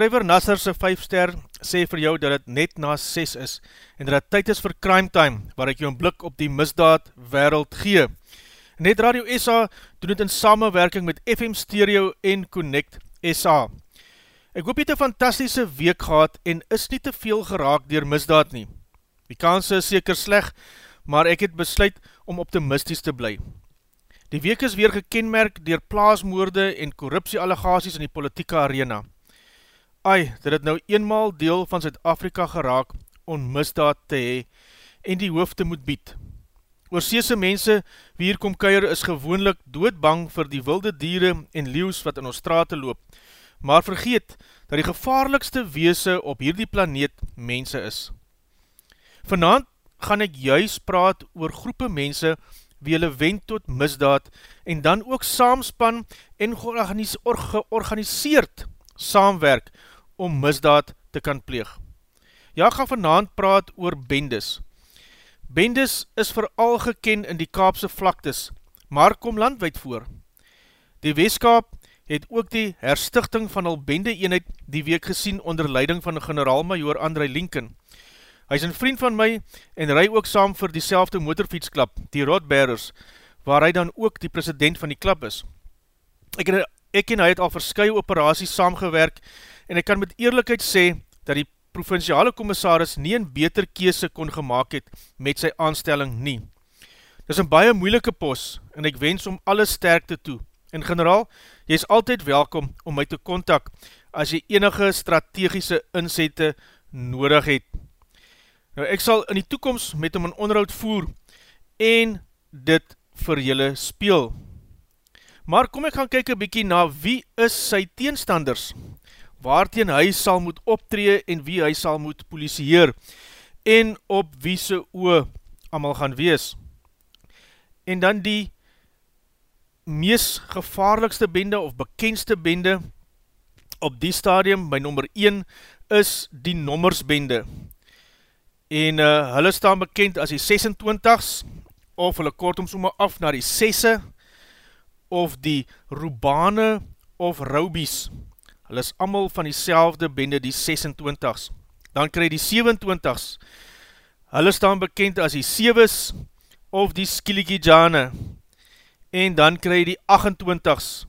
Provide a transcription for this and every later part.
Trevor Nasserse 5 ster sê vir jou dat het net na 6 is en dat het tyd is vir Crime Time, waar ek jou een blik op die misdaad wereld gee. Net Radio SA doen het in samenwerking met FM Stereo en Connect SA. Ek hoop jy het een fantastische week gehad en is nie te veel geraak dier misdaad nie. Die kans is seker sleg, maar ek het besluit om optimistisch te bly. Die week is weer gekenmerk dier plaasmoorde en korruptieallegasies in die politieke arena. Ai, dit het nou eenmaal deel van Zuid-Afrika geraak om misdaad te hee en die hoofd te moet bied. Oorseese mense wie hier kom keier is gewoonlik doodbang vir die wilde dieren en leeuws wat in ons straat loop, maar vergeet dat die gevaarlikste weese op hierdie planeet mense is. Vanavond gaan ek juist praat oor groepe mense wie hulle wend tot misdaad en dan ook saamspan en georganiseerd saamwerk om misdaad te kan pleeg. Ja, gaan vanavond praat oor bendes. Bendes is vooral geken in die Kaapse vlaktes, maar kom landwijd voor. Die Weeskaap het ook die herstichting van al bende eenheid die week gesien onder leiding van generaal-major André Lincoln. Hy is een vriend van my en ry ook saam vir die selfde motorfietsklap, die Rodbearers, waar hy dan ook die president van die klap is. Ek ek en hy het al verskye operaties saamgewerk en ek kan met eerlijkheid sê dat die provinciale commissaris nie een beter kese kon gemaakt het met sy aanstelling nie. Dit is een baie moeilike pos en ek wens om alle sterkte toe. En generaal, jy is altyd welkom om my te kontak as jy enige strategische inzette nodig het. Nou ek sal in die toekomst met hom een onderhoud voer en dit vir julle speel. Maar kom ek gaan kyk een bykie na wie is sy teenstanders, waarteen hy sal moet optree en wie hy sal moet polisieer en op wie sy oe amal gaan wees. En dan die mees gevaarlikste bende of bekendste bende op die stadium by nummer 1 is die nommersbende en uh, hulle staan bekend as die 26s, of hulle kort om somme af na die 6e, of die Rubane of Roubies. Hulle is allemaal van die selfde bende die 26s. Dan krij die 27s. Hulle staan bekend as die 7s of die Skilikijane. En dan krij die 28s.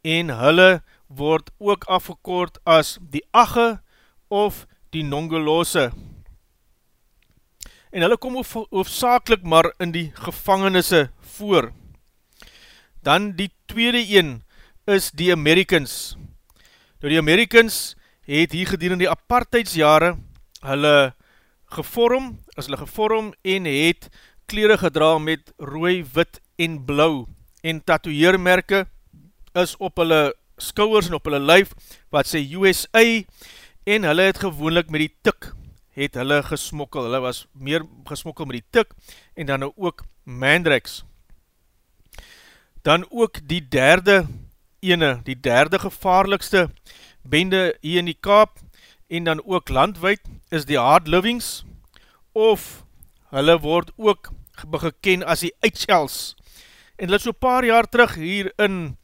En hulle word ook afgekort as die 8e of die Nongelose en hulle kom hoofdzakelik maar in die gevangenisse voor. Dan die tweede een is die Americans. Nou die Americans het hier gedien in die apartheidsjare hulle gevorm, is hulle gevorm en het kleren gedra met rooi, wit en blauw en tatoeermerke is op hulle skouwers en op hulle lyf wat sê USA en hulle het gewoonlik met die tik het hulle gesmokkel, hulle was meer gesmokkel met die tik, en dan ook Mandrex. Dan ook die derde ene, die derde gevaarlikste bende hier in die Kaap, en dan ook landwijd, is die Hard Livings, of hulle word ook geken as die Eichels. En hulle so paar jaar terug hier in,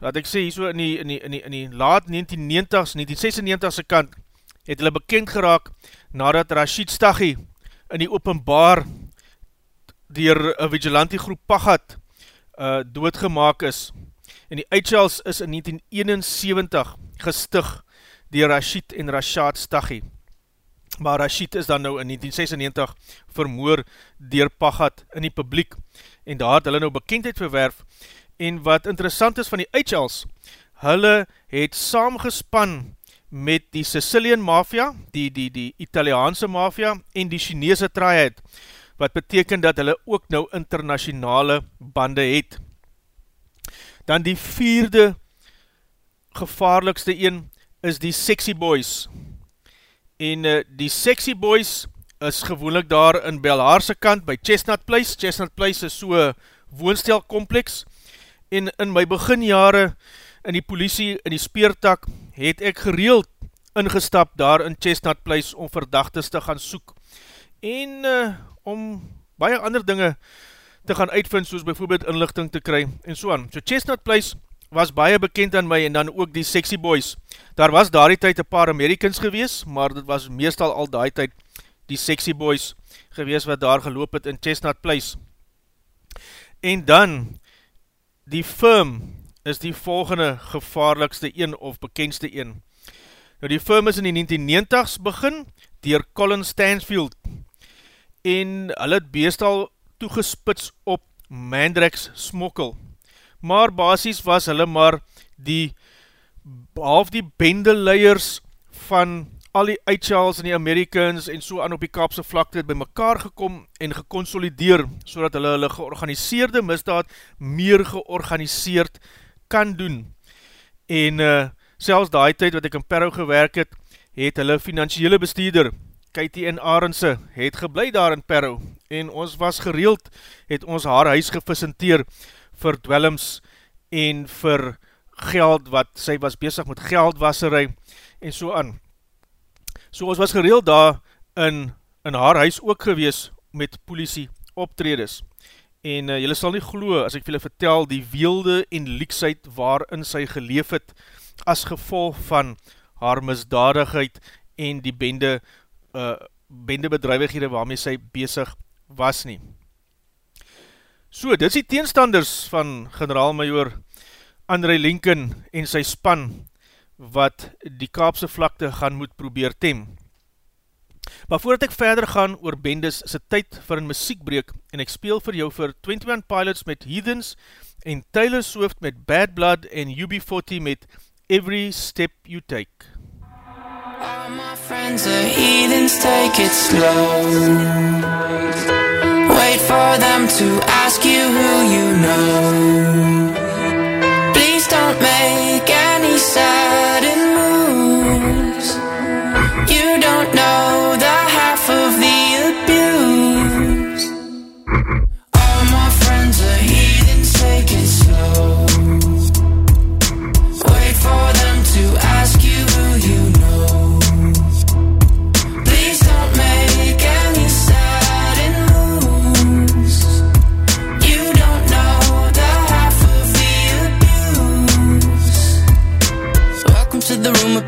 laat ek sê, hier so in die, in die, in die, in die laat 1990s, 1996 kant, het hulle bekend geraak nadat Rashid Staghi in die openbaar dier een vigilante groep Pagat uh, doodgemaak is. En die Eichels is in 1971 gestig dier Rashid en Rashad Staghi. Maar Rashid is dan nou in 1996 vermoor dier Pagat in die publiek en daar het hulle nou bekendheid verwerf en wat interessant is van die Eichels, hulle het saamgespan met die Sicilian Mafia, die, die, die Italiaanse Mafia en die Chinese traaiheid, wat beteken dat hulle ook nou internationale bande het. Dan die vierde gevaarlikste een is die Sexy Boys. En uh, die Sexy Boys is gewoonlik daar in Belhaarse kant by Chestnut Place. Chestnut Place is so woonstelkompleks. En in my beginjare in die politie, in die speertak, het ek gereeld ingestap daar in Chestnut Place om verdachtes te gaan soek en uh, om baie ander dinge te gaan uitvind, soos bijvoorbeeld inlichting te kry, en so aan. So Chestnut Place was baie bekend aan my, en dan ook die Sexy Boys. Daar was daar die tyd een paar Americans gewees, maar dit was meestal al die tyd die Sexy Boys gewees, wat daar geloop het in Chestnut Place. En dan, die firm is die volgende gevaarlikste een, of bekendste een. Nou die firm is in die 1990s begin, dier Colin Stansfield, en hulle het beestal toegespits op Mandrax smokkel. Maar basis was hulle maar die, behalf die bendeleiers van al die uitjaals in die Americans en so aan op die Kaapse vlakte het by mekaar gekom en gekonsolideer, so dat hulle hulle georganiseerde misdaad meer georganiseerd kan doen. En uh, selfs die tyd wat ek in Perro gewerk het, het hulle financiële bestuurder, Katie en Arendse, het geblei daar in Perro, en ons was gereeld, het ons haar huis gefacenteer vir dwellings en vir geld, wat sy was bezig met geldwasserij, en so aan. So ons was gereeld daar in, in haar huis ook gewees met politie optredes. En uh, jylle sal nie glo as ek vir julle vertel die weelde en lieksheid waarin sy geleef het as gevolg van haar misdadigheid en die bende, uh, bende bedrijvighede waarmee sy bezig was nie. So, dit is die teenstanders van generaal-major André Lincoln en sy span wat die Kaapse vlakte gaan moet probeer tem. Maar voordat ek verder gaan oor Bendes sy tyd vir een muziekbreek en ek speel vir jou vir 21 Pilots met Heathens en Taylor Swift met Bad Blood en UB40 met Every Step You Take. All my friends are heathens, take it slow. Wait for them to ask you who you know. Please don't make any sudden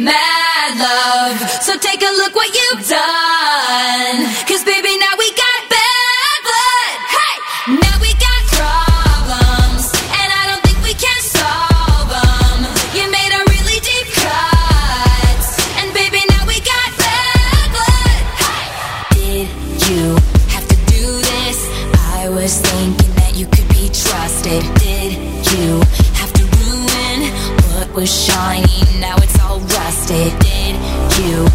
mad love. So take a look what you've done. Cause baby, now we got bad blood. Hey, now we got problems. And I don't think we can solve them. You made a really deep cut. And baby, now we got bad blood. Hey, did you have to do this? I was thinking that you could be trusted. Did you have to ruin what was shiny? Now it's did you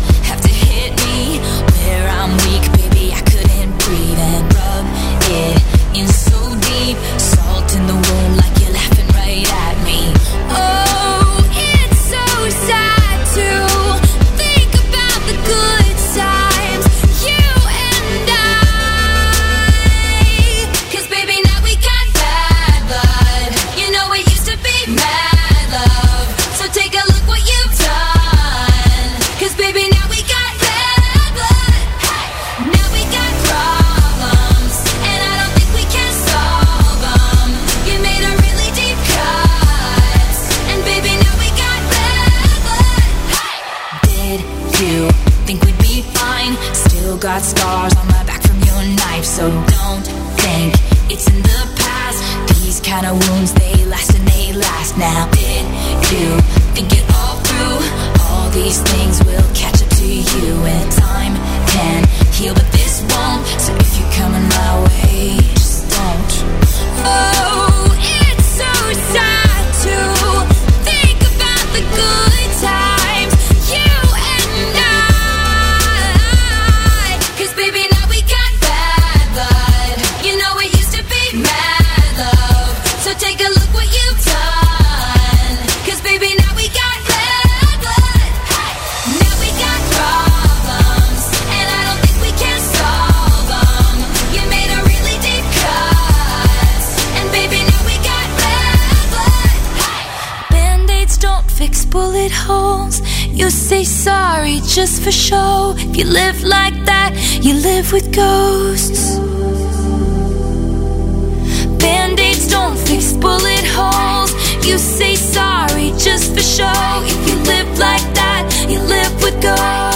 just for show. If you live like that, you live with ghosts. Band aids don't fix bullet holes. You say sorry just for show. If you live like that, you live with ghosts.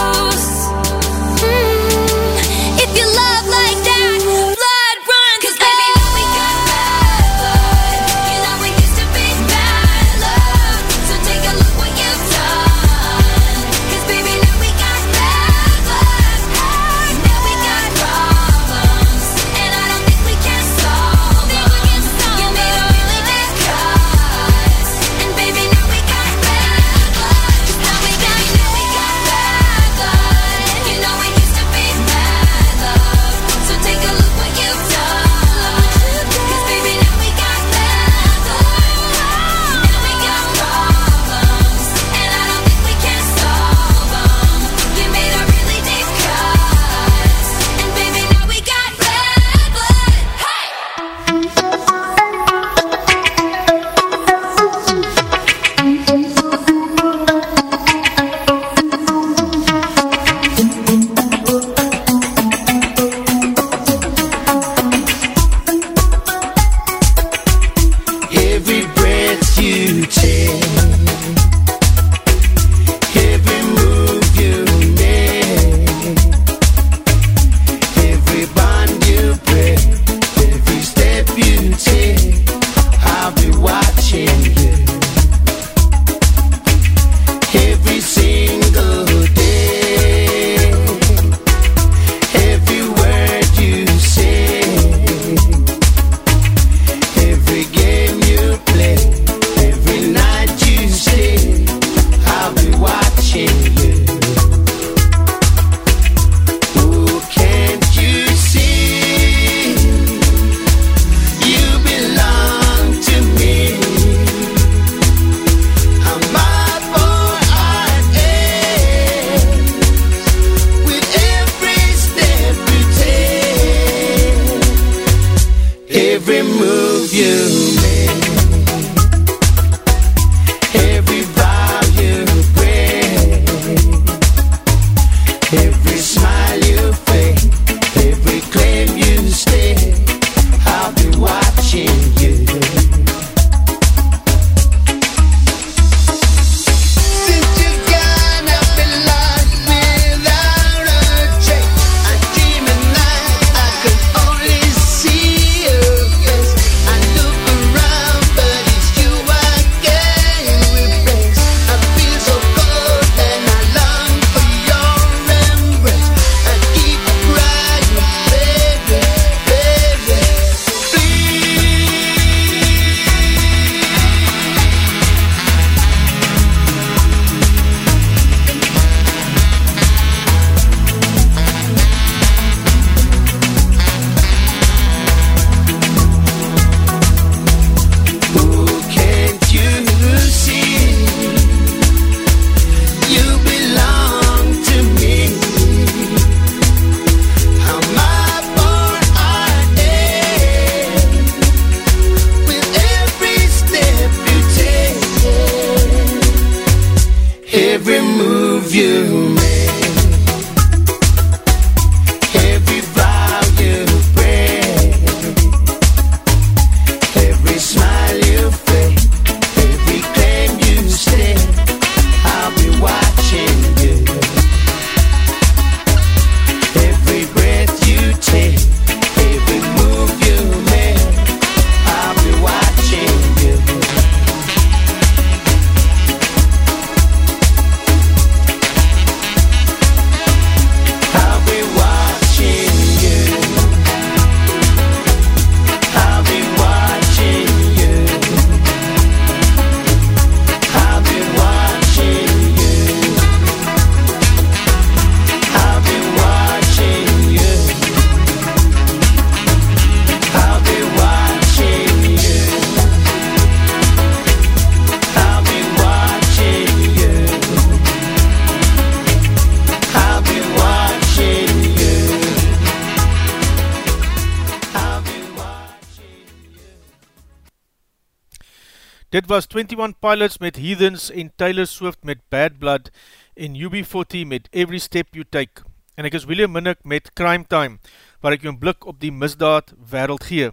Was 21 Pilots met Heathens en Taylor Swift met Bad Blood en UB40 met Every Step You Take. En ek is William Minnick met Crime Time, waar ek jou een blik op die misdaad wereld gee.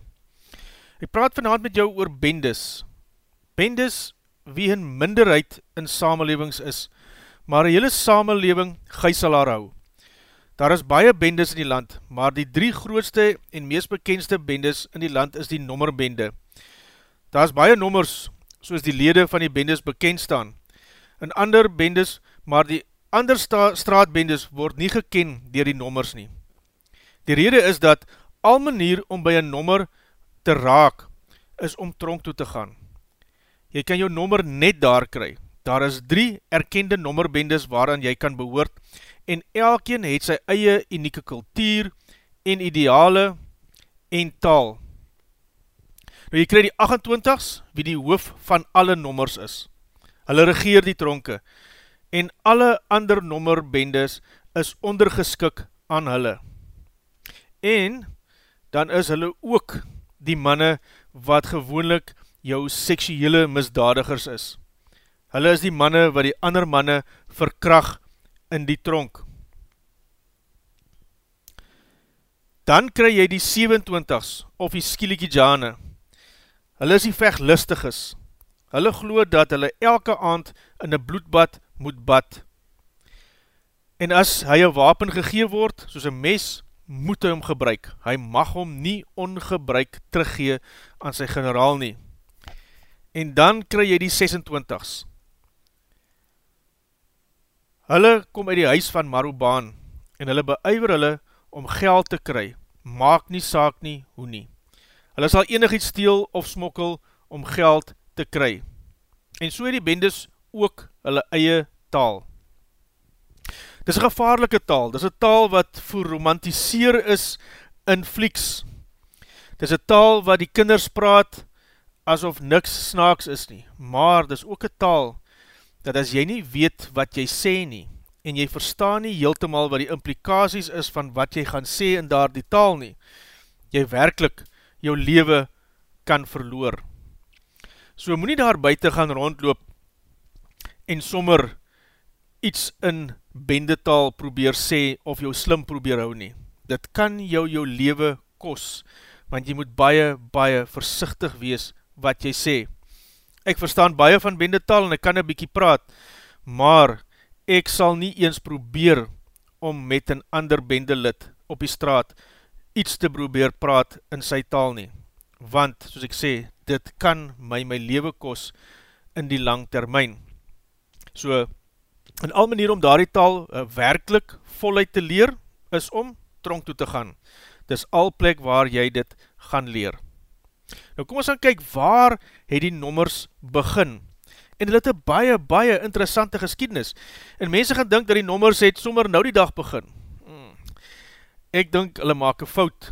Ek praat vanavond met jou oor bendes. Bendes wie hun minderheid in samenlevings is, maar een hele samenleving geiselaar hou. Daar is baie bendes in die land, maar die drie grootste en meest bekendste bendes in die land is die nommerbende. Daar is baie nommers, soos die lede van die bendes bekend staan. In ander bendes, maar die ander straatbendes word nie geken dier die nommers nie. Die rede is dat al manier om by een nommer te raak, is om tronk toe te gaan. Jy kan jou nommer net daar kry. Daar is drie erkende nommerbendes waaraan jy kan behoort en elkeen het sy eie unieke kultuur en ideale en taal. Nou jy krij die 28s, wie die hoof van alle nommers is. Hulle regeer die tronke, en alle ander nommerbendes is ondergeskik aan hulle. En, dan is hulle ook die manne wat gewoonlik jou seksuele misdadigers is. Hulle is die manne wat die ander manne verkrag in die tronk. Dan kry jy die 27s of die skielikkie jane, Hulle is die vechtlistiges. Hulle glo dat hulle elke aand in een bloedbad moet bad. En as hy een wapen gegee word, soos een mes, moet hy hom gebruik. Hy mag hom nie ongebruik teruggee aan sy generaal nie. En dan kry jy die 26s. Hulle kom uit die huis van Marubaan en hulle beuiver hulle om geld te kry. Maak nie saak nie, hoe nie. Hulle sal enig iets steel of smokkel om geld te kry. En so die bendes ook hulle eie taal. Dit is een gevaarlike taal, dit is een taal wat voor romantiseer is in flieks. Dit is een taal wat die kinders praat asof niks snaaks is nie, maar dit is ook een taal dat as jy nie weet wat jy sê nie, en jy verstaan nie heeltemaal wat die implikaties is van wat jy gaan sê in daar die taal nie, jy werkelijk jou lewe kan verloor. So moet nie daar buiten gaan rondloop en sommer iets in bendetaal probeer sê of jou slim probeer hou nie. Dit kan jou jou lewe kos, want jy moet baie, baie versichtig wees wat jy sê. Ek verstaan baie van bendetaal en ek kan een bykie praat, maar ek sal nie eens probeer om met een ander bendelid op die straat iets te probeer praat in sy taal nie. Want, soos ek sê, dit kan my my lewe kos in die lang termijn. So, in al manier om daar die taal uh, werkelijk voluit te leer, is om tronk toe te gaan. Dis al plek waar jy dit gaan leer. Nou kom ons gaan kyk, waar het die nommers begin? En dit het een baie, baie interessante geskiednis. En mense gaan dink dat die nommers het sommer nou die dag begin. Ek dink hulle maak een fout.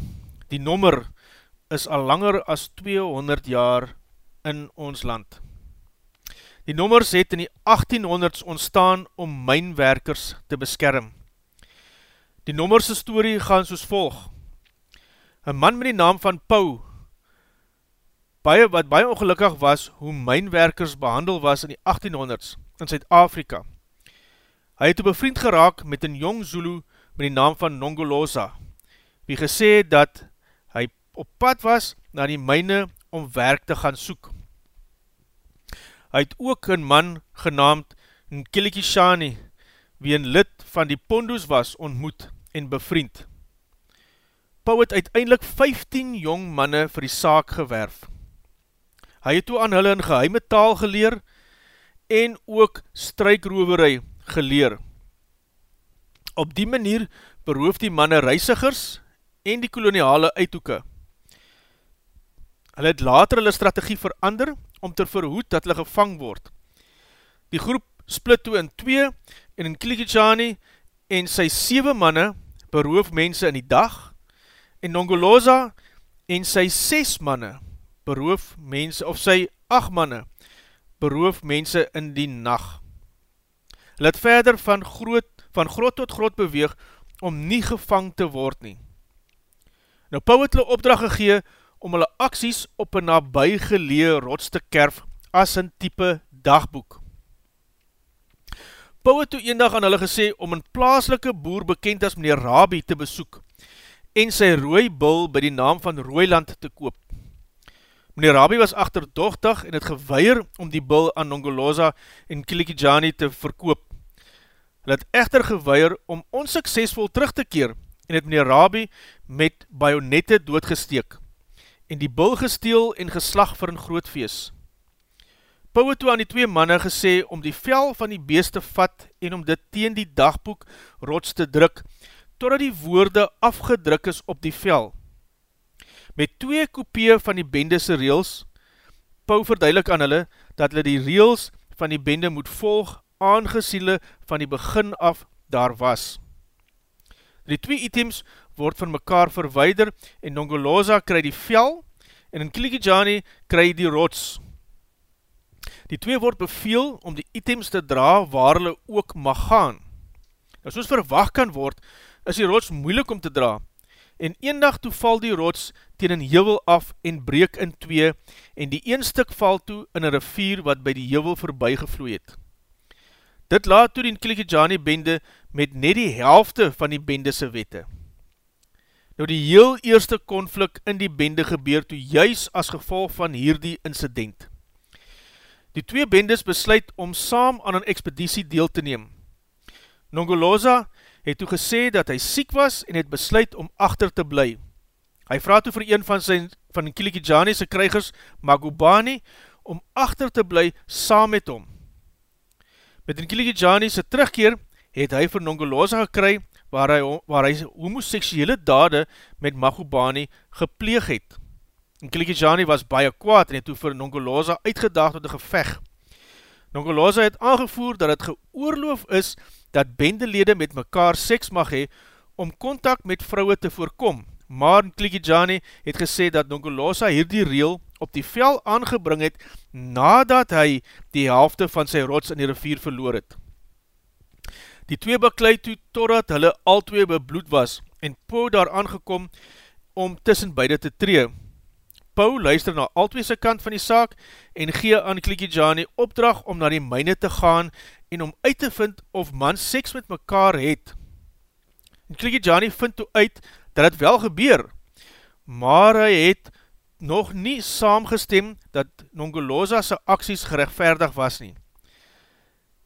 Die nommer is al langer as 200 jaar in ons land. Die nommers het in die 1800s ontstaan om mijnwerkers te beskerm. Die nommerse story gaan soos volg. Een man met die naam van Pau, baie, wat baie ongelukkig was hoe mijnwerkers behandel was in die 1800s in Zuid-Afrika. Hy het op een vriend geraak met een jong Zulu met die naam van Nongolosa, wie gesê dat hy op pad was na die myne om werk te gaan soek. Hy het ook een man genaamd Nkilikishani, wie een lid van die Pondo's was, ontmoet en bevriend. Pau het uiteindelik 15 jong manne vir die saak gewerf. Hy het toe aan hulle in geheime taal geleer en ook strijkroverij geleer. Op die manier beroof die manne reisigers en die koloniale uithoeke. Hulle het later hulle strategie verander om te verhoed dat hulle gevang word. Die groep split toe in twee en in Kilikijani en sy 7 manne beroof mense in die dag en Nongoloza en sy 6 manne beroof mense of sy 8 manne beroof mense in die nacht. Hulle het verder van, groot, van groot tot groot beweeg om nie gevang te word nie. Nou Pau het hulle opdracht gegee om hulle acties op een nabijgelee rots te kerf as een type dagboek. Pau het toe een dag aan hulle gesê om een plaaslike boer bekend as meneer Rabi te besoek en sy rooi bul by die naam van Rooiland te koop. Meneer Rabi was achterdochtig en het geweier om die bul aan Nongoloza en Kilikijani te verkoop. Hy het echter geweier om onsuksesvol terug te keer en het meneer Rabi met bajonette doodgesteek en die bul gesteel en geslag vir een groot feest. Pau het toe aan die twee manne gesê om die vel van die beest te vat en om dit teen die dagboek rots te druk, totdat die woorde afgedruk is op die vel. Met twee kopie van die bendese reels, Pau verduidelik aan hulle, dat hulle die reels van die bende moet volg, aangesiele van die begin af daar was. Die twee items word van mekaar verweider en Nongoloza kry die vel en in Kilikijani kry die rots. Die twee word beveel om die items te dra waar hulle ook mag gaan. Nou soos verwacht kan word, is die rots moeilik om te dra en een dag toe val die rots teen een hevel af en breek in twee en die een stuk val toe in een rivier wat by die hevel voorbij gevloe het. Dit laat toe die Kilikijani bende met net die helfte van die bendese wette. Nou die heel eerste konflik in die bende gebeur toe juis as gevolg van hierdie incident. Die twee bendes besluit om saam aan een expeditie deel te neem. Nongoloza het toe gesê dat hy siek was en het besluit om achter te bly. Hy vraag toe vir een van sy van Kilikijani se krijgers, Magubani, om achter te bly saam met hom. Met Kilikijani se terugkeer het hy vir Nongoloza gekry waar hy, waar hy homoseksuele dade met Magubani gepleeg het. Kilikijani was baie kwaad en het toe vir Nongoloza uitgedaagd tot een geveg. Nongoloza het aangevoer dat het geoorloof is dat bendelede met mekaar seks mag hee om contact met vrouwe te voorkom, maar Klikijani het gesê dat Nongolosa hierdie reel op die vel aangebring het nadat hy die helfte van sy rots in die rivier verloor het. Die twee bekleid toe totdat hulle al twee bebloed was en Po daar aangekom om tussen beide te tree. Pau luister na al twee sy kant van die saak en gee aan Klikijani opdrag om na die myne te gaan en om uit te vind of man seks met mekaar het. En Klikijani vind toe uit dat het wel gebeur, maar hy het nog nie saamgestem dat Nongoloza sy acties gerechtvaardig was nie.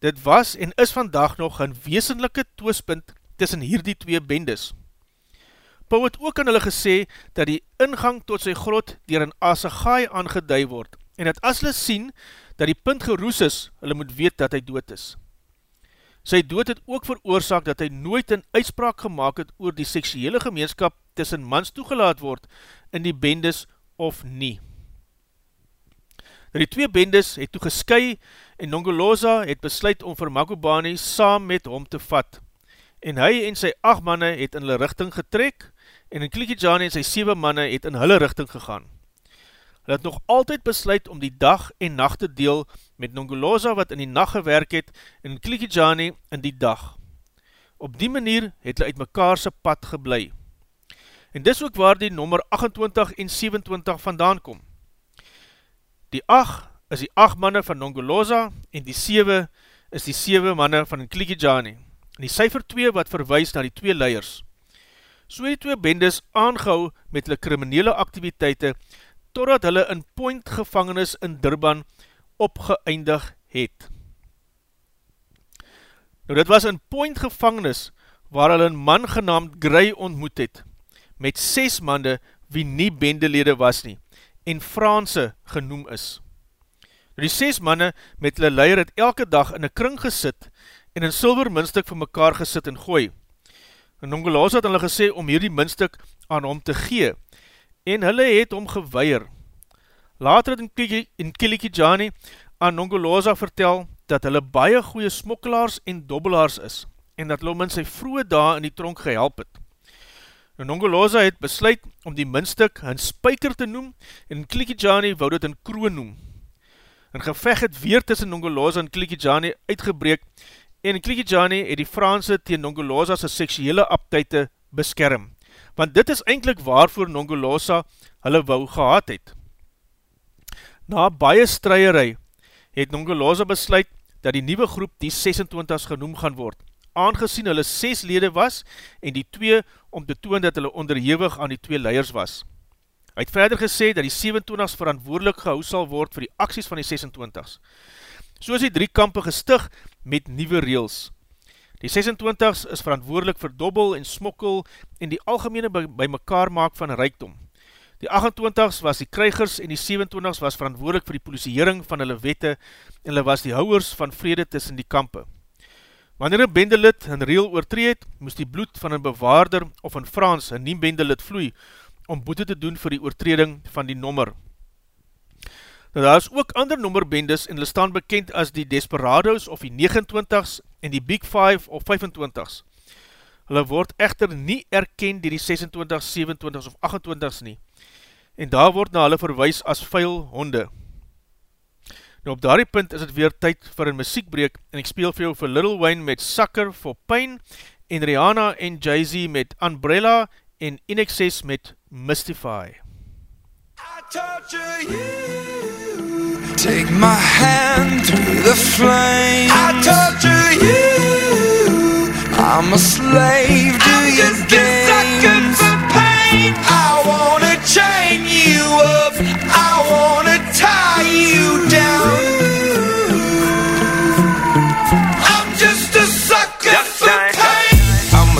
Dit was en is vandag nog een weesenlijke twispunt tussen hierdie twee bendes. Pau het ook aan hulle gesê dat die ingang tot sy grot dier een asegaai aangeduid word en dat as hulle sien dat die punt geroes is, hulle moet weet dat hy dood is. Sy dood het ook veroorzaak dat hy nooit een uitspraak gemaakt het oor die seksuele gemeenskap tussen mans toegelaat word in die bendes of nie. Die twee bendes het toe gesky en Nongoloza het besluit om vir Magubani saam met hom te vat. En hy en sy acht manne het in hulle richting getrek en in Klikijani en sy 7 manne het in hulle richting gegaan. Hulle het nog altyd besluit om die dag en nacht te deel met Nongoloza wat in die nacht gewerk het en Klikijani in die dag. Op die manier het hulle uit mekaarse pad geblei. En dis ook waar die nommer 28 en 27 vandaan kom. Die 8 is die 8 manne van Nongoloza en die 7 is die 7 manne van Klikijani. En die cijfer 2 wat verwijs na die twee leiers. So die twee bendes aangehou met hulle kriminele activiteite totdat hulle in point gevangenis in Durban opgeëindig het. Nou dit was in point gevangenis waar hulle een man genaamd Gray ontmoet het, met ses mande wie nie bendelede was nie, en Franse genoem is. Die ses manne met hulle leier het elke dag in een kring gesit en een silver minstuk vir mekaar gesit en gooi. En Nongolaas het hulle gesê om hierdie minstuk aan hom te gee, en hulle het om geweier. Later het in Kilikijani aan Nongoloza vertel dat hulle baie goeie smokkelaars en dobbelaars is en dat hulle om in sy vroege dae in die tronk gehelp het. Nou, Nongoloza het besluit om die minstuk een spijker te noem en Kilikijani wou dit een kroon noem. Een geveg het weer tussen Nongoloza en Kilikijani uitgebreek en Kilikijani het die Franse tegen Nongoloza's seksuele aptuite beskerm want dit is eindelijk waarvoor Nongolosa hulle wou gehad het. Na baie stryerij het Nongoloza besluit dat die nieuwe groep die 26 genoem gaan word, aangezien hulle 6 lede was en die 2 om te toon dat hulle onderhewig aan die 2 leiers was. Hy het verder gesê dat die 27s verantwoordelik gehou sal word vir die acties van die 26s. So is die drie kampe gestig met nieuwe reels. Die 26s is verantwoordelik vir dobbel en smokkel en die algemene by, by mekaar maak van rijkdom. Die 28s was die krijgers en die 27s was verantwoordelik vir die polisiering van hulle wette en hulle was die houwers van vrede tussen die kampe. Wanneer een bendelid een reel oortreed, moes die bloed van een bewaarder of in Frans een nie bendelid vloei om boete te doen vir die oortreding van die nommer. Nou daar is ook ander nommerbendes en hulle staan bekend as die Desperados of die 29s en die Big 5 of 25s. Hulle word echter nie erkend die die 26s, 27s of 28s nie. En daar word na hulle verwijs as vuil honde. Nou op daardie punt is het weer tyd vir een muziekbreek en ek speel vir jou vir Little Wayne met Sucker for Pain en Rihanna en Jay-Z met Umbrella en In Excess met Mystify. I torture you. Take my hand through the flame. I torture you. I'm a slave to I'm your games. for pain. I wanna chain you up I wanna tie you down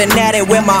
Been at it with my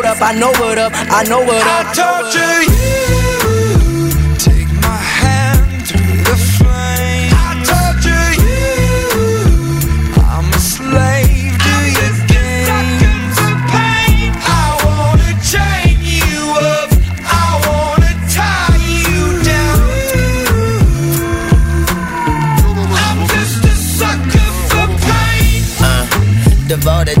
up, I know what up, I know what up. I torture you. Take my hand through the flame. I torture you. I'm a slave to your games. I wanna chain you up. I wanna tie you down. I'm just a sucker for pain. uh, devoted to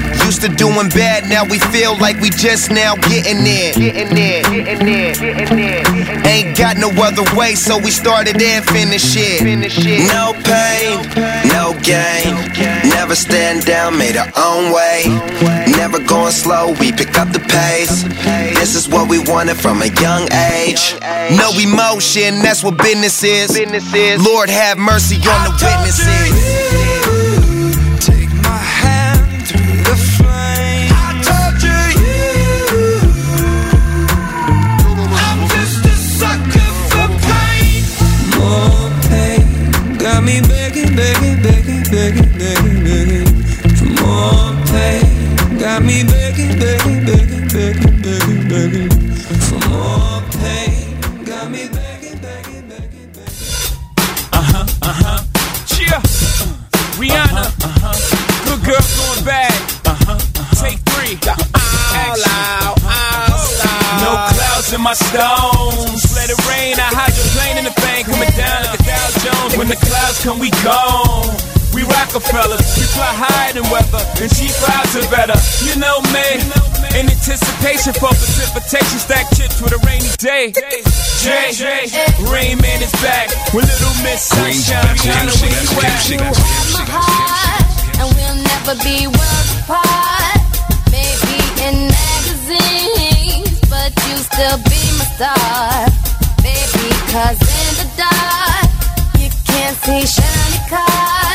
Used to doing bad, now we feel like we just now getting there. Getting there, getting there, getting there. Ain't got no other way, so we started and finished it. No pain, no gain. Never stand down, made our own way. Never going slow, we pick up the pace. This is what we wanted from a young age. No emotion, that's what business is. Lord have mercy on the witnesses. got me begging, begging, begging, begging, begging, begging for more pain. Got me begging, begging, begging, begging, begging, begging for more pain. Got me begging, begging, begging, begging. Uh huh, uh huh. Cheer, Rihanna. Uh huh. Good girl going bad. Uh huh. Take three. All out, all out. No clouds in my stones. Let it rain. I on. When the clouds come, we gone. We Rockefellers, we fly higher than weather, and she flies are better. You know me, in anticipation for precipitation, stack chips with a rainy day. Jay, Rain Man is back with Little Miss Sunshine, China with a quack. You have my heart, and we'll never be worlds apart. Maybe in magazines, but you still be my star, baby, cause T-shirt car.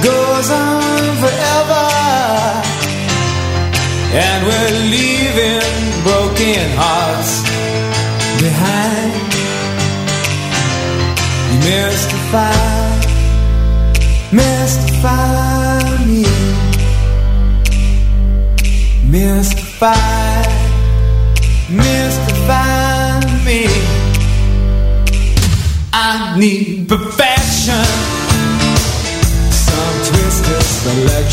goes on forever. And we're leaving broken hearts behind. You mystify, mystify me. Mystify, mystify me. I need perfection.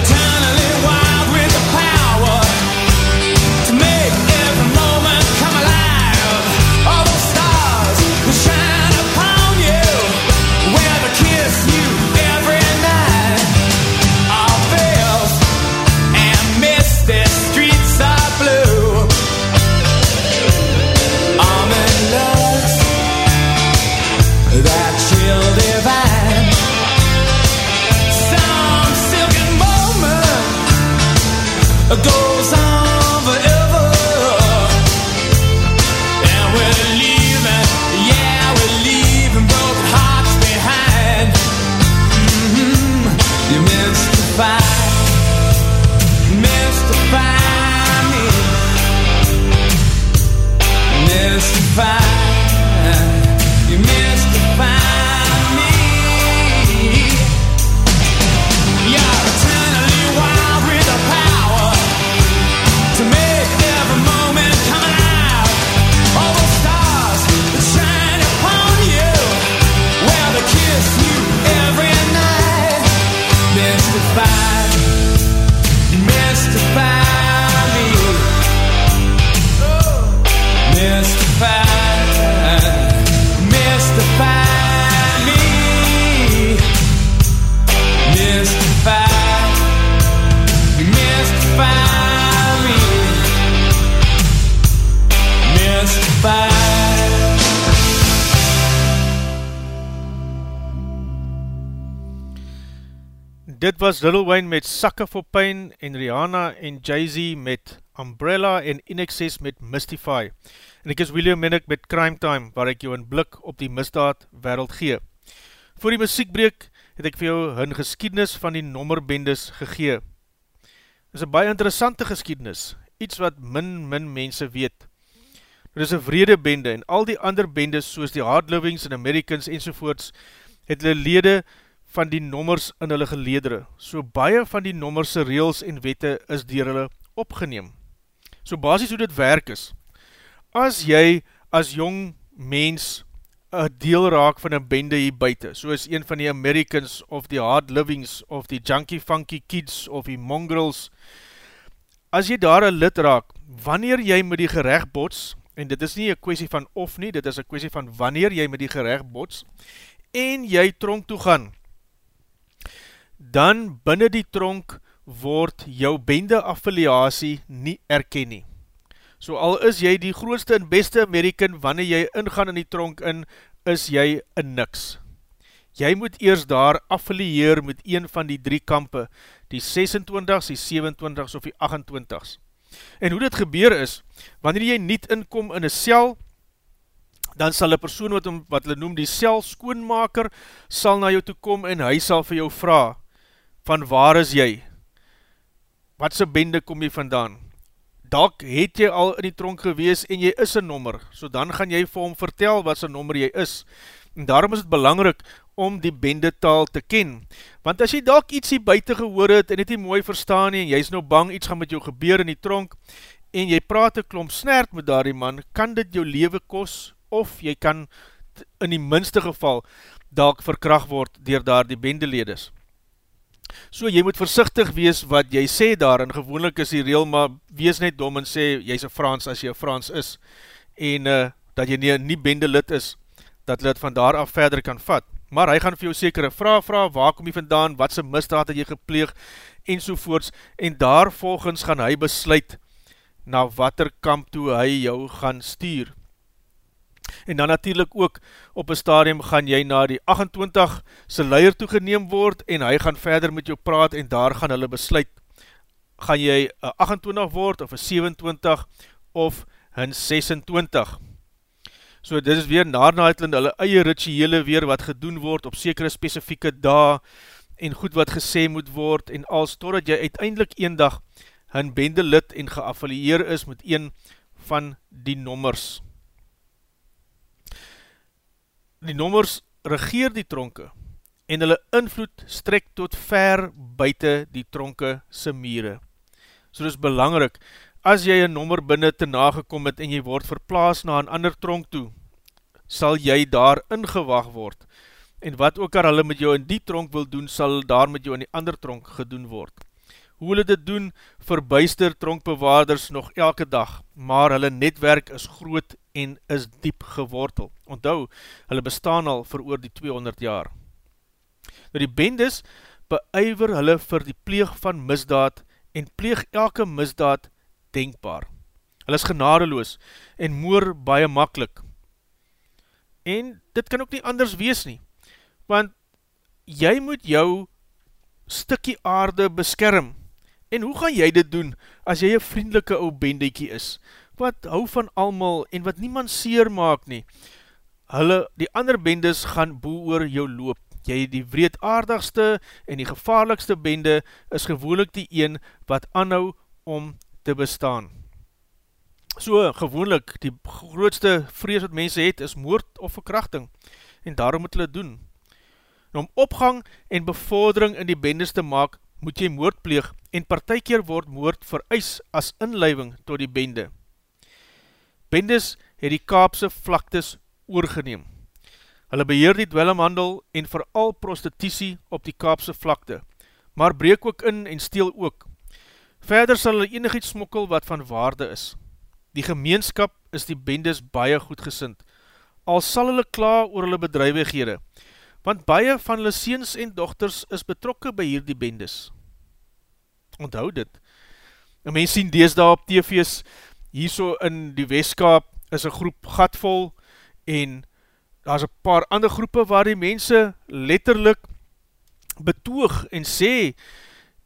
the time. Was Little Wayne met Sucker for Pain en Rihanna en Jay-Z met Umbrella en InXS met Mystify. En ek is William Minnick met Crime Time waar ek jou een blik op die misdaad wereld gee. Voor die muziekbreek het ek vir jou hun geskiednis van die nommerbendes gegee. Dit is een baie interessante geskiednis, iets wat min min mense weet. Dit is een vrede bende en al die ander bendes soos die Hardlivings en Americans enzovoorts het hulle lede van die nommers in hulle geledere. So baie van die nommerse reels en wette is dier hulle opgeneem. So basis hoe dit werk is, as jy as jong mens een deel raak van een bende hier buiten, soos een van die Americans of die Hard Livings of die Junkie Funky Kids of die Mongrels, as jy daar een lid raak, wanneer jy met die gerecht bots, en dit is nie een kwestie van of nie, dit is een kwestie van wanneer jy met die gerecht bots, en jy tronk toe gaan, dan binnen die tronk word jou bende affiliatie nie erken nie. So al is jy die grootste en beste American, wanneer jy ingaan in die tronk in, is jy in niks. Jy moet eers daar affilieer met een van die drie kampe, die 26s, die 27s of die 28s. En hoe dit gebeur is, wanneer jy niet inkom in een cel, dan sal een persoon wat, wat hulle noem die cel skoonmaker, sal na jou toe kom en hy sal vir jou vraag, van waar is jy? Wat sy bende kom jy vandaan? Dak het jy al in die tronk gewees en jy is een nommer, so dan gaan jy vir hom vertel wat sy nommer jy is. En daarom is het belangrik om die bendetaal te ken. Want as jy dak iets hier buiten gehoor het en het nie mooi verstaan nie en jy is nou bang iets gaan met jou gebeur in die tronk en jy praat een klomp snert met daar die man, kan dit jou leven kos of jy kan in die minste geval dak verkracht word dier daar die bendeledes. So jy moet versichtig wees wat jy sê daar, en gewoonlik is die reel, maar wees net dom en sê, jy is een Frans as jy een Frans is, en uh, dat jy nie, nie bende lid is, dat het van daar af verder kan vat. Maar hy gaan vir jou sekere vraag vraag, waar kom jy vandaan, wat sy misdaad het jy gepleeg, en sovoorts, en daar volgens gaan hy besluit, na wat er kamp toe hy jou gaan stuur. En dan natuurlijk ook op een stadium gaan jy na die 28 sy leier toegeneem word en hy gaan verder met jou praat en daar gaan hulle besluit. Gaan jy een 28 word of een 27 of een 26? So dit is weer daarna het hulle eie rituele weer wat gedoen word op sekere specifieke dae en goed wat gesê moet word en als totdat jy uiteindelik een dag hun bende lid en geaffilieer is met een van die nommers die nommers regeer die tronke en hulle invloed strek tot ver buiten die tronke se mure. So dit is belangrik, as jy een nommer binnen te nagekom het en jy word verplaas na een ander tronk toe, sal jy daar ingewag word. En wat ook al hulle met jou in die tronk wil doen, sal daar met jou in die ander tronk gedoen word. Hoe hulle dit doen, verbuister tronkbewaarders nog elke dag, maar hulle netwerk is groot en is diep gewortel. Onthou, hulle bestaan al vir oor die 200 jaar. Nou die bendes beuiver hulle vir die pleeg van misdaad en pleeg elke misdaad denkbaar. Hulle is genadeloos en moor baie makkelijk. En dit kan ook nie anders wees nie, want jy moet jou stikkie aarde beskerm. En hoe gaan jy dit doen as jy een vriendelike ou bendekie is, wat hou van almal en wat niemand seer maak nie? Hulle, die ander bendes gaan boe oor jou loop jy die wreedaardigste en die gevaarlikste bende is gewoonlik die een wat anhou om te bestaan. So, gewoonlik, die grootste vrees wat mense het, is moord of verkrachting, en daarom moet hulle doen. En om opgang en bevordering in die bendes te maak, moet jy moord pleeg, en partijkeer word moord vereis as inleiding tot die bende. Bendes het die kaapse vlaktes oorgeneem. Hulle beheer die dwellemhandel en vooral prostitutie op die kaapse vlakte, maar breek ook in en steel ook. Verder sal hulle enig iets smokkel wat van waarde is. Die gemeenskap is die bendes baie goed gesind, al sal hulle kla oor hulle bedrijwighede, want baie van hulle seens en dochters is betrokke by hier die bendes. Onthoud dit. Een mens sien dees daar op tv's, hier so in die weeskap is een groep gatvol en daar is een paar ander groepe waar die mense letterlik betoog en sê,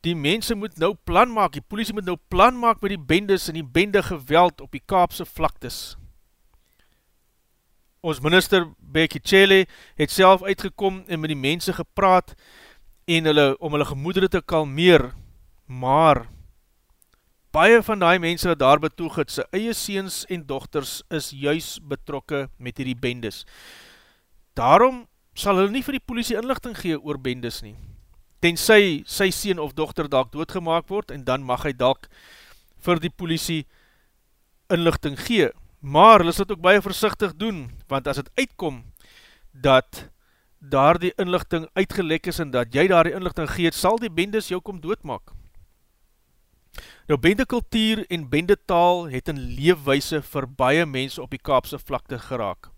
die mense moet nou plan maak, die politie moet nou plan maak met die bendes en die bende geweld op die kaapse vlaktes. Ons minister Becky Chele het self uitgekom en met die mense gepraat en hulle, om hulle gemoedere te kalmeer, maar baie van die mense wat daar betoog het, sy eie seens en dochters is juist betrokke met die bendes. Daarom sal hulle nie vir die politie inlichting gee oor bendes nie. Tenzij sy sien of dochter dalk doodgemaak word en dan mag hy dalk vir die politie inlichting gee. Maar hulle sal ook baie versichtig doen, want as het uitkom dat daar die inlichting uitgelek is en dat jy daar die inlichting geet, sal die bendes jou kom doodmaak. Nou bendekultuur en bendetaal het een leefwijse vir baie mense op die kaapse vlakte geraak.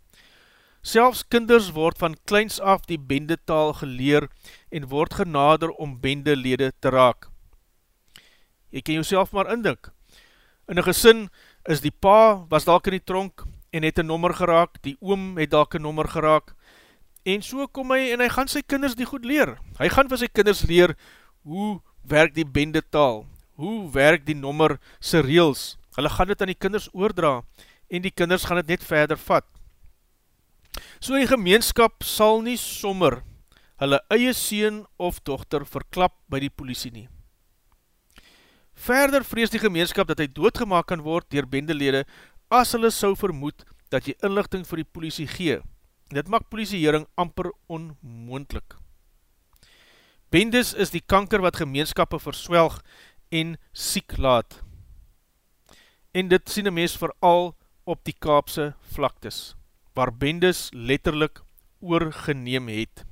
Selfs kinders word van kleins af die bendetaal geleer en word genader om bendelede te raak. Jy kan jouself maar indink. In een gesin is die pa was dalk in die tronk en het een nommer geraak, die oom het dalk een nommer geraak, en so kom hy en hy gaan sy kinders die goed leer. Hy gaan vir sy kinders leer hoe werk die bendetaal, hoe werk die nommer sy reels. Hulle gaan dit aan die kinders oordra en die kinders gaan dit net verder vat. So die gemeenskap sal nie sommer hulle eie sien of dochter verklap by die politie nie. Verder vrees die gemeenskap dat hy doodgemaak kan word dier bendelede as hulle sou vermoed dat jy inlichting vir die politie gee. Dit maak politiehering amper onmoendlik. Bendes is die kanker wat gemeenskappe verswelg en siek laat. En dit sien een mens vooral op die kaapse vlaktes waar bendes letterlik oorgeneem het.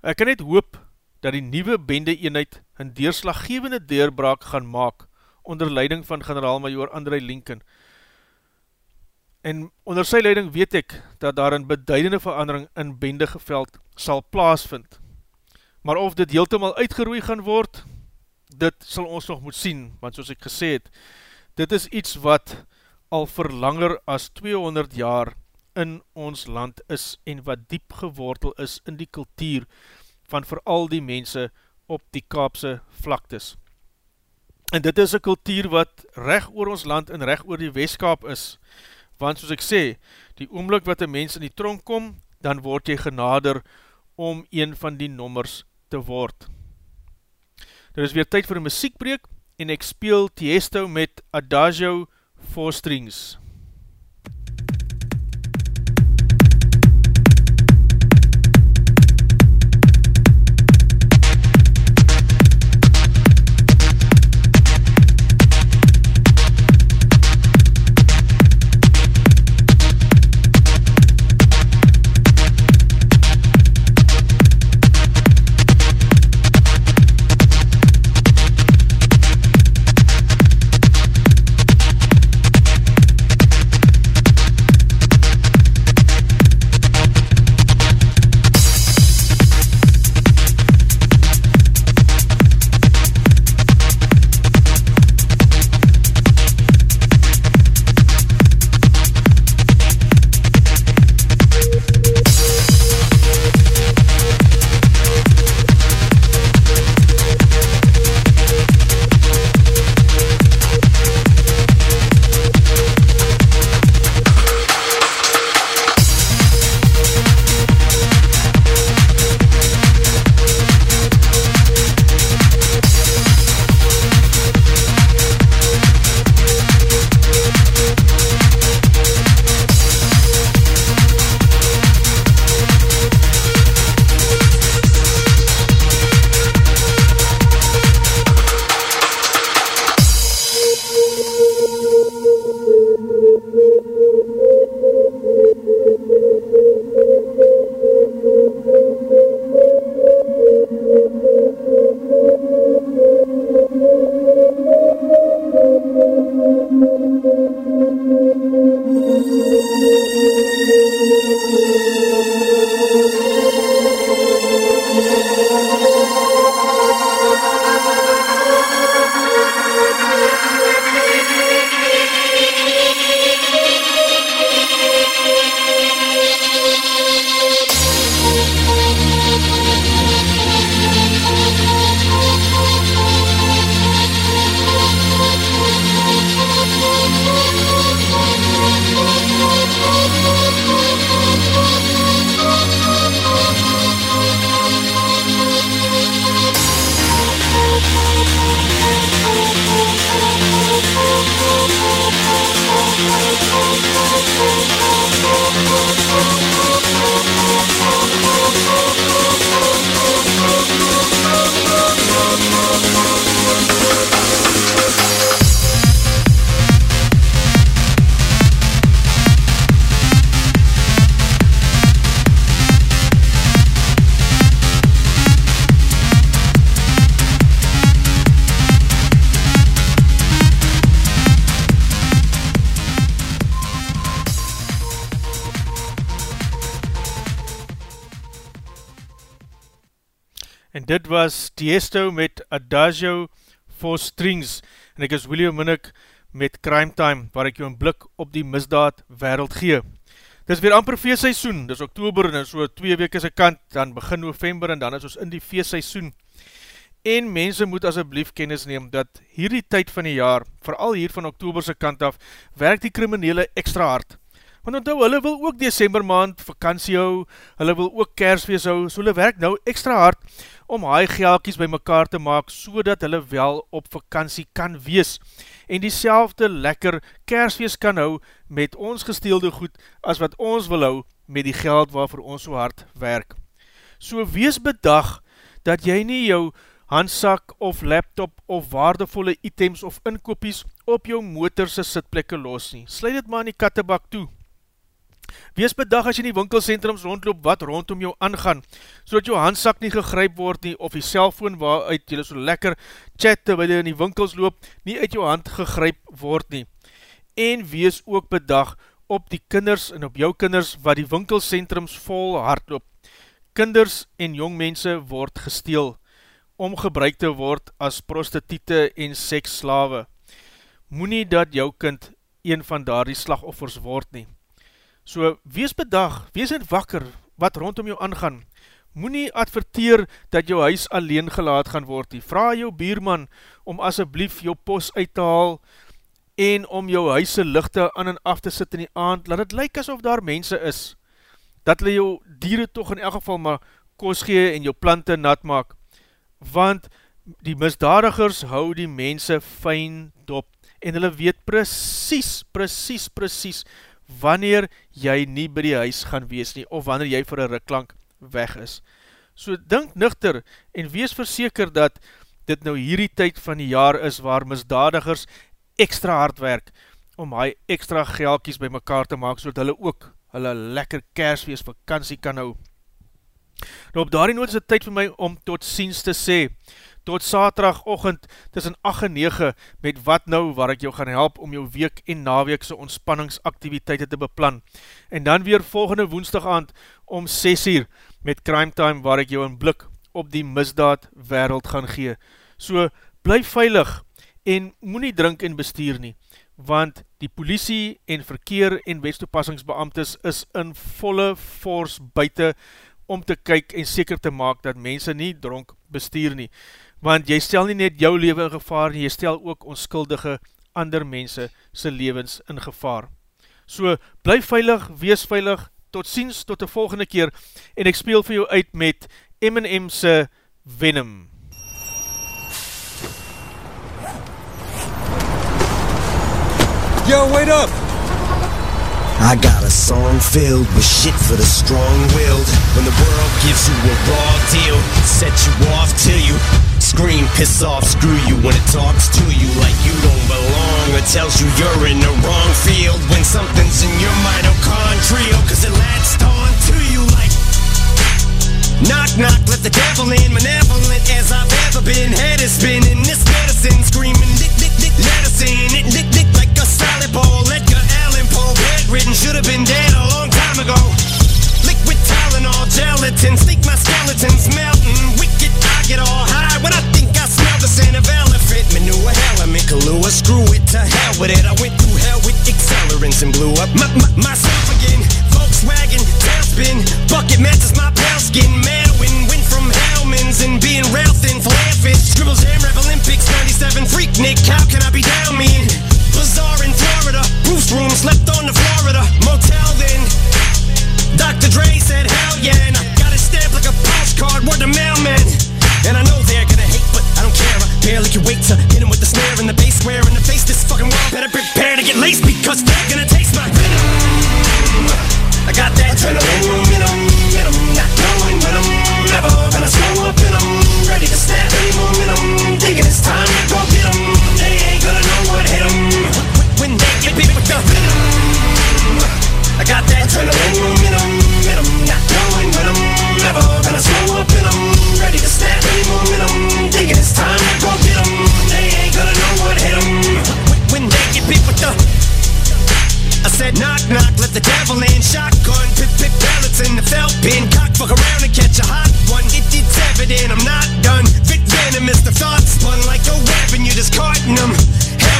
Ek kan net hoop dat die nieuwe bende eenheid een deerslaggevende deurbraak gaan maak onder leiding van generaal-major André Lincoln. En onder sy leiding weet ek dat daar een beduidende verandering in bendegeveld sal plaasvind. Maar of dit heeltemaal uitgeroei gaan word, dit sal ons nog moet sien, want soos ek gesê het, dit is iets wat al vir langer as 200 jaar in ons land is en wat diep gewortel is in die kultuur van vooral die mense op die Kaapse vlaktes. En dit is een kultuur wat recht oor ons land en recht oor die Westkaap is, want soos ek sê, die oomlik wat een mens in die tronk kom, dan word jy genader om een van die nommers te word. Dit is weer tyd vir een muziekbreek en ek speel Tiesto met Adagio four strings dit was Tiesto met Adagio for Strings, en ek is William Minnick met Crime Time, waar ek jou een blik op die misdaad wereld gee. Dit is weer amper feestseisoen, dit is oktober en so twee weke se kant, dan begin november en dan is ons in die feestseisoen. En mense moet asjeblief kennis neem dat hierdie tyd van die jaar, vooral hier van oktoberse kant af, werk die kriminele extra hard. Want onthou, hulle wil ook december maand vakantie hou, hulle wil ook kersfeest hou, so hulle werk nou extra hard om haai geelkies by mekaar te maak, so dat hulle wel op vakantie kan wees, en die selfde lekker kersfeest kan hou met ons gesteelde goed, as wat ons wil hou met die geld waarvoor ons so hard werk. So wees bedag, dat jy nie jou handsak of laptop of waardevolle items of inkopies op jou motorse sitplekke los nie. Sluit het maar in die kattebak toe. Wees bedag as jy in die winkelcentrums rondloop wat rondom jou aangaan, so dat jou handsak nie gegryp word nie, of die cellfoon waaruit jy so lekker chat terwijl jy in die winkels loop, nie uit jou hand gegryp word nie. En wees ook bedag op die kinders en op jou kinders wat die winkelcentrums vol hardloop. Kinders en jongmense word gesteel, om gebruik te word as prostitute en seksslawe. Moe nie dat jou kind een van daar die slagoffers word nie. So, wees bedag, wees en wakker wat rondom jou aangaan. Moe nie adverteer dat jou huis alleen gelaat gaan word nie. Vraag jou bierman om asseblief jou pos uit te haal en om jou huise lichte aan en af te sit in die aand. Laat het lyk asof daar mense is. Dat hulle jou dieren toch in elk geval maar kos gee en jou plante nat maak. Want die misdadigers hou die mense fijn dop en hulle weet precies, precies, precies wanneer jy nie by die huis gaan wees nie, of wanneer jy vir een ruklank weg is. So dink nuchter en wees verseker dat dit nou hierdie tyd van die jaar is waar misdadigers extra hard werk om hy extra geldkies by mekaar te maak, so dat hulle ook hulle lekker kersfeest vakantie kan hou. Nou op daarie nood is het tyd vir my om tot ziens te sê, tot saterdagochtend tussen 8 en 9 met wat nou waar ek jou gaan help om jou week en naweekse ontspanningsaktiviteite te beplan. En dan weer volgende woensdag aand om 6 uur met Crime Time waar ek jou een blik op die misdaad wereld gaan gee. So, bly veilig en moet nie drink en bestuur nie, want die politie en verkeer en wetstoepassingsbeamtes is in volle force buiten om te kyk en seker te maak dat mense nie dronk bestuur nie want jy stel nie net jou leven in gevaar, jy stel ook onskuldige ander mense sy levens in gevaar. So, bly veilig, wees veilig, tot ziens, tot die volgende keer, en ek speel vir jou uit met M&M se Venom. Yo, wait up! I got a song filled with shit for the strong-willed. When the world gives you a raw deal, set you off till you scream, piss off, screw you when it talks to you like you don't belong or tells you you're in the wrong field when something's in your mitochondrial cause it latched on to you like Knock, knock, let the devil in, malevolent as I've ever been. Head is spinning, this medicine screaming, dick, dick, dick, in. It dick, dick like a salad bowl. Edgar Allan Poe, bedridden, should have been dead a long time ago. Liquid Tylenol, gelatin, sneak my skeletons melting. Wicked, get all high when I think I smell the scent of elephant manure. In Kahlua, screw it to hell with it. I went through hell with accelerants and blew up my, my, myself again. Volkswagen, tailspin, bucket matches my pale skin. Madwin, went from Hellman's and being rail thin, fish. Scribbles, Jam Rap Olympics, 97, Freaknik, how can I be down mean? Bazaar in Florida, Bruce room, slept on the Florida motel then. Dr. Dre said, hell yeah, and I got it stamped like a postcard, word to mailman. And I know they're gonna hate, but I don't care. I barely can wait to hit him with the snare and the bass square in the face. This fucking world better prepare to get laced because they're gonna taste my venom. I got that adrenaline I'm never gonna slow up in 'em. Ready to momentum, it's time to. They ain't gonna know what when they get with the venom. I got that adrenaline said knock knock, let the devil in Shotgun, pip pip pellets in the felt bin Cock fuck around and catch a hot one It seven evident I'm not done. Fit venomous, the thoughts spun like a weapon, you're discarding them.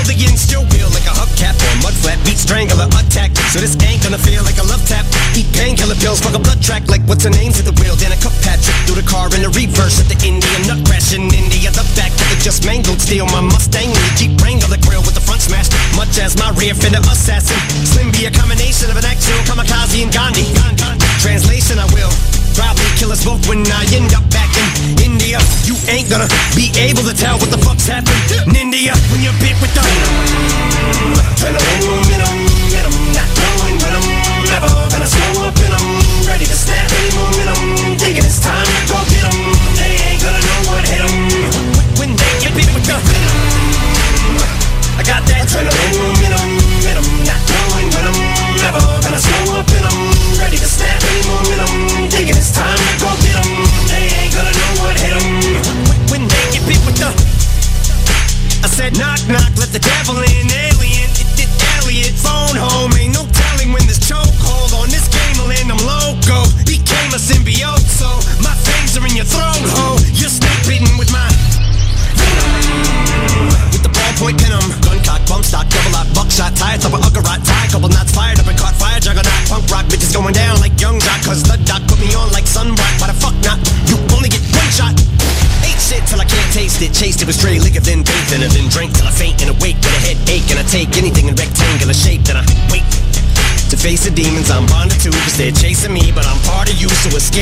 Held against your like a hubcap or mud flat, beat strangler attack. So this ain't gonna feel like a love tap. Eat painkiller pills, fuck a blood track like what's her name's at the wheel. Then a cup Patrick through the car in the reverse at the Indian nut crash in India. The back of it just mangled steel. My Mustang and the Jeep Wrangler the grill with the front smashed. Much as my rear fender assassin. Slim be a combination of an actual kamikaze and Gandhi. Translation, I will. Probably kill us both when I end up back in India. You ain't gonna be able to tell what the fuck's happened in India when you're bit with the I'm get 'em. They ain't gonna know what hit 'em when they get bit with the venom. I got that bump double lock, buckshot, tie top of Uggarot, tie, couple knots fired up and caught fire, juggernaut, punk rock, bitches going down like young jock, cause the doc put me on like sunblock, why the fuck not? You only get one shot. Ate shit till I can't taste it, chased it with stray liquor, then bathed in it, then drank till I faint and awake with a headache, and I take anything in rectangular shape, then I wait. To face the demons I'm bonded to Cause they're chasing me But I'm part of you